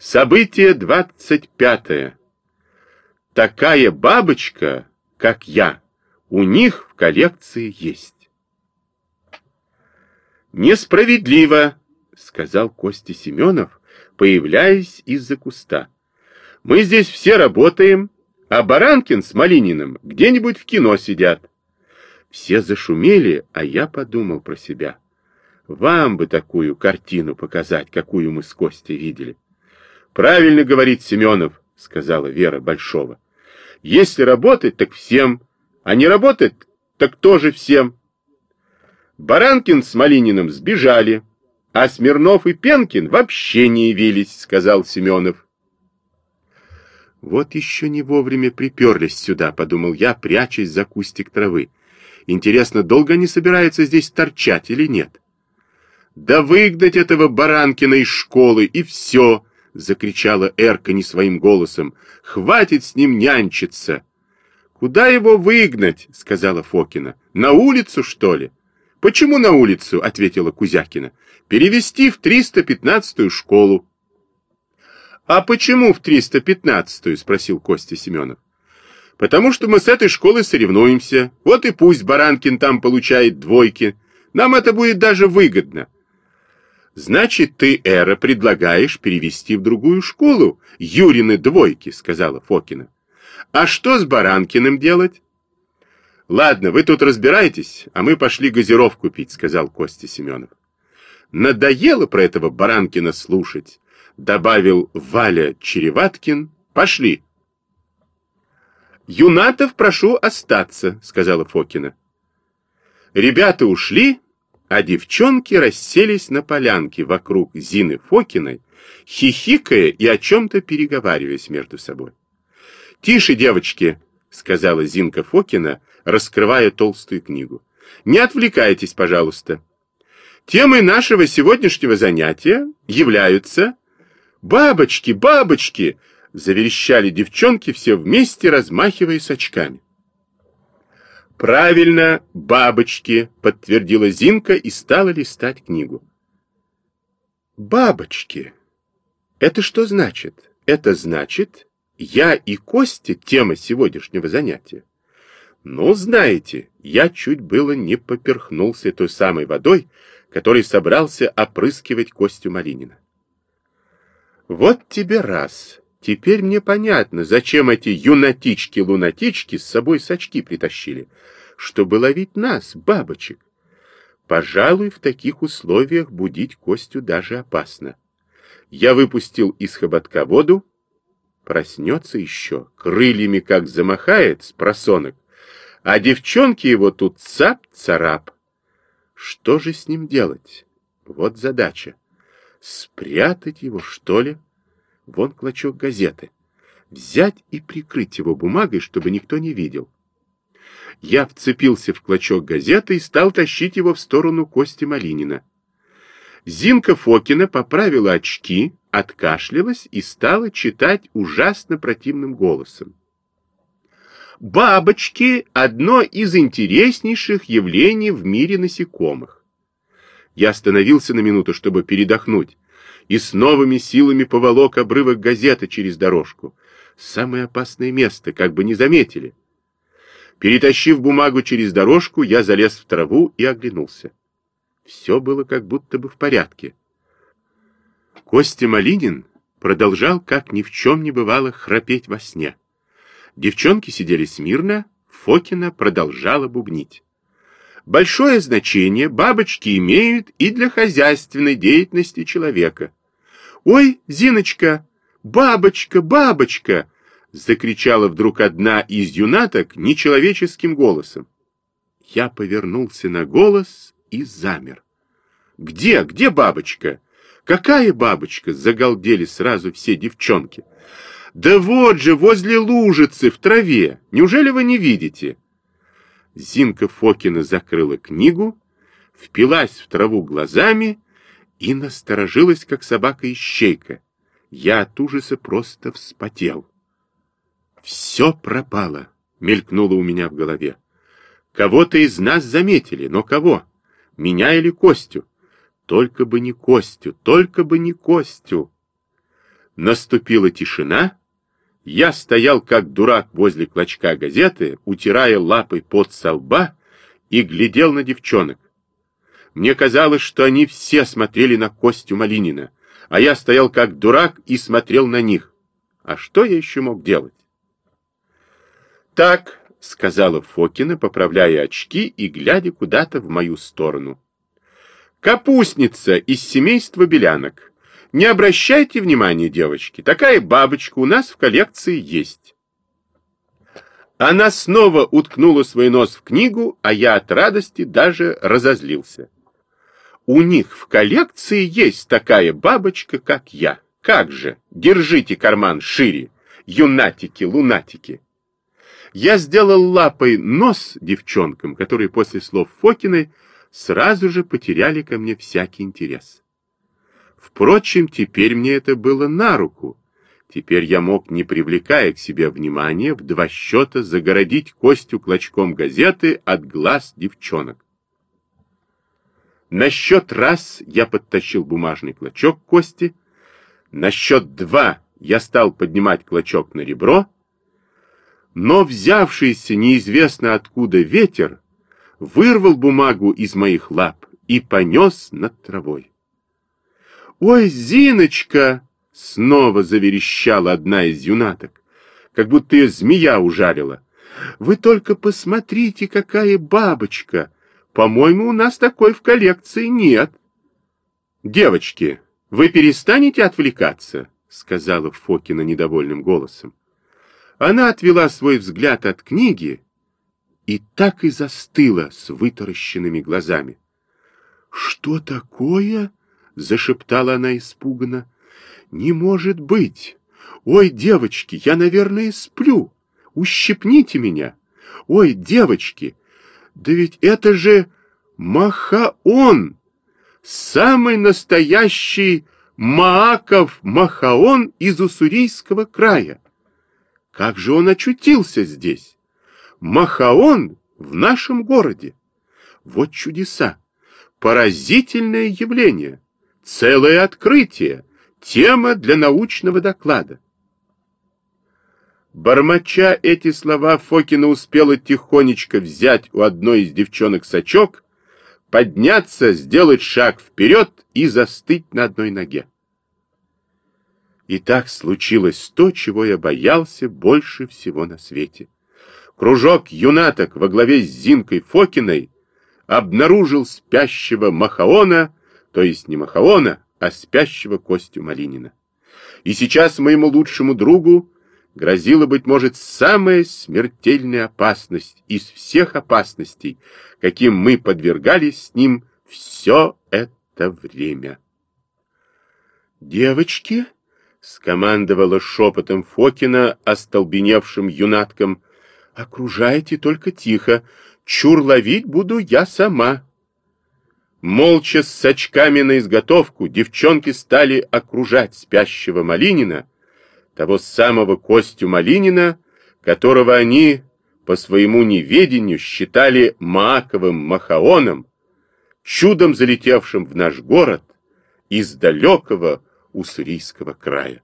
Событие двадцать пятое. Такая бабочка, как я, у них в коллекции есть. Несправедливо, сказал Костя Семенов, появляясь из-за куста. Мы здесь все работаем, а Баранкин с Малининым где-нибудь в кино сидят. Все зашумели, а я подумал про себя. Вам бы такую картину показать, какую мы с Костей видели. Правильно говорит Семенов, сказала Вера Большого. Если работать, так всем, а не работать, так тоже всем. Баранкин с Малининым сбежали, а Смирнов и Пенкин вообще не явились, сказал Семенов. Вот еще не вовремя приперлись сюда, подумал я, прячась за кустик травы. Интересно, долго они собираются здесь торчать или нет? Да выгнать этого Баранкина из школы, и все, — закричала Эрка не своим голосом. «Хватит с ним нянчиться!» «Куда его выгнать?» — сказала Фокина. «На улицу, что ли?» «Почему на улицу?» — ответила Кузякина. «Перевести в 315-ю школу». «А почему в 315-ю?» — спросил Костя Семенов. «Потому что мы с этой школой соревнуемся. Вот и пусть Баранкин там получает двойки. Нам это будет даже выгодно». «Значит, ты, Эра, предлагаешь перевести в другую школу Юрины двойки», — сказала Фокина. «А что с Баранкиным делать?» «Ладно, вы тут разбирайтесь, а мы пошли газировку пить», — сказал Костя Семенов. «Надоело про этого Баранкина слушать», — добавил Валя Череваткин. «Пошли». «Юнатов прошу остаться», — сказала Фокина. Ребята ушли, а девчонки расселись на полянке вокруг Зины Фокиной, хихикая и о чем-то переговариваясь между собой. «Тише, девочки!» — сказала Зинка Фокина, раскрывая толстую книгу. «Не отвлекайтесь, пожалуйста. Темой нашего сегодняшнего занятия являются «Бабочки, бабочки!» — заверещали девчонки все вместе, размахивая с очками. «Правильно, бабочки», — подтвердила Зинка и стала листать книгу. «Бабочки. Это что значит? Это значит, я и Костя — тема сегодняшнего занятия. Ну, знаете, я чуть было не поперхнулся той самой водой, которой собрался опрыскивать Костю Малинина. Вот тебе раз. Теперь мне понятно, зачем эти юнатички-лунатички с собой сачки притащили, чтобы ловить нас, бабочек. Пожалуй, в таких условиях будить Костю даже опасно. Я выпустил из хоботка воду, проснется еще, крыльями как замахает с просонок, а девчонки его тут цап-царап. Что же с ним делать? Вот задача. Спрятать его, что ли? Вон клочок газеты. Взять и прикрыть его бумагой, чтобы никто не видел. Я вцепился в клочок газеты и стал тащить его в сторону Кости Малинина. Зинка Фокина поправила очки, откашлялась и стала читать ужасно противным голосом. Бабочки – одно из интереснейших явлений в мире насекомых. Я остановился на минуту, чтобы передохнуть, и с новыми силами поволок обрывок газеты через дорожку. Самое опасное место, как бы не заметили. Перетащив бумагу через дорожку, я залез в траву и оглянулся. Все было как будто бы в порядке. Костя Малинин продолжал, как ни в чем не бывало, храпеть во сне. Девчонки сидели смирно, Фокина продолжала бубнить. Большое значение бабочки имеют и для хозяйственной деятельности человека. «Ой, Зиночка! Бабочка, бабочка!» закричала вдруг одна из юнаток нечеловеческим голосом. Я повернулся на голос и замер. «Где? Где бабочка? Какая бабочка?» — загалдели сразу все девчонки. «Да вот же, возле лужицы, в траве. Неужели вы не видите?» Зинка Фокина закрыла книгу, впилась в траву глазами и насторожилась, как собака-ищейка. Я от ужаса просто вспотел. Все пропало, мелькнуло у меня в голове. Кого-то из нас заметили, но кого? Меня или Костю? Только бы не Костю, только бы не Костю. Наступила тишина. Я стоял как дурак возле клочка газеты, утирая лапой под со лба и глядел на девчонок. Мне казалось, что они все смотрели на Костю Малинина, а я стоял как дурак и смотрел на них. А что я еще мог делать? Так, — сказала Фокина, поправляя очки и глядя куда-то в мою сторону. Капустница из семейства белянок. Не обращайте внимания, девочки, такая бабочка у нас в коллекции есть. Она снова уткнула свой нос в книгу, а я от радости даже разозлился. У них в коллекции есть такая бабочка, как я. Как же? Держите карман шире, юнатики-лунатики. Я сделал лапой нос девчонкам, которые после слов Фокиной сразу же потеряли ко мне всякий интерес. Впрочем, теперь мне это было на руку. Теперь я мог, не привлекая к себе внимания, в два счета загородить Костю клочком газеты от глаз девчонок. На счет раз я подтащил бумажный клочок Кости, на счет два я стал поднимать клочок на ребро, но взявшийся неизвестно откуда ветер вырвал бумагу из моих лап и понес над травой. «Ой, Зиночка!» — снова заверещала одна из юнаток, как будто ее змея ужалила. «Вы только посмотрите, какая бабочка! По-моему, у нас такой в коллекции нет». «Девочки, вы перестанете отвлекаться?» — сказала Фокина недовольным голосом. Она отвела свой взгляд от книги и так и застыла с вытаращенными глазами. «Что такое?» — зашептала она испуганно. «Не может быть! Ой, девочки, я, наверное, сплю! Ущипните меня! Ой, девочки, да ведь это же Махаон! Самый настоящий Мааков Махаон из Уссурийского края! Как же он очутился здесь?» Махаон в нашем городе. Вот чудеса. Поразительное явление. Целое открытие. Тема для научного доклада. Бормоча эти слова, Фокина успела тихонечко взять у одной из девчонок сачок, подняться, сделать шаг вперед и застыть на одной ноге. И так случилось то, чего я боялся больше всего на свете кружок юнаток во главе с Зинкой Фокиной обнаружил спящего Махаона, то есть не Махаона, а спящего Костю Малинина. И сейчас моему лучшему другу грозила, быть может, самая смертельная опасность из всех опасностей, каким мы подвергались с ним все это время. «Девочки!» — скомандовала шепотом Фокина остолбеневшим юнаткам — Окружайте только тихо. Чур ловить буду я сама. Молча с очками на изготовку девчонки стали окружать спящего Малинина, того самого Костю Малинина, которого они по своему неведению считали Маковым Махаоном, чудом залетевшим в наш город из далекого Уссурийского края.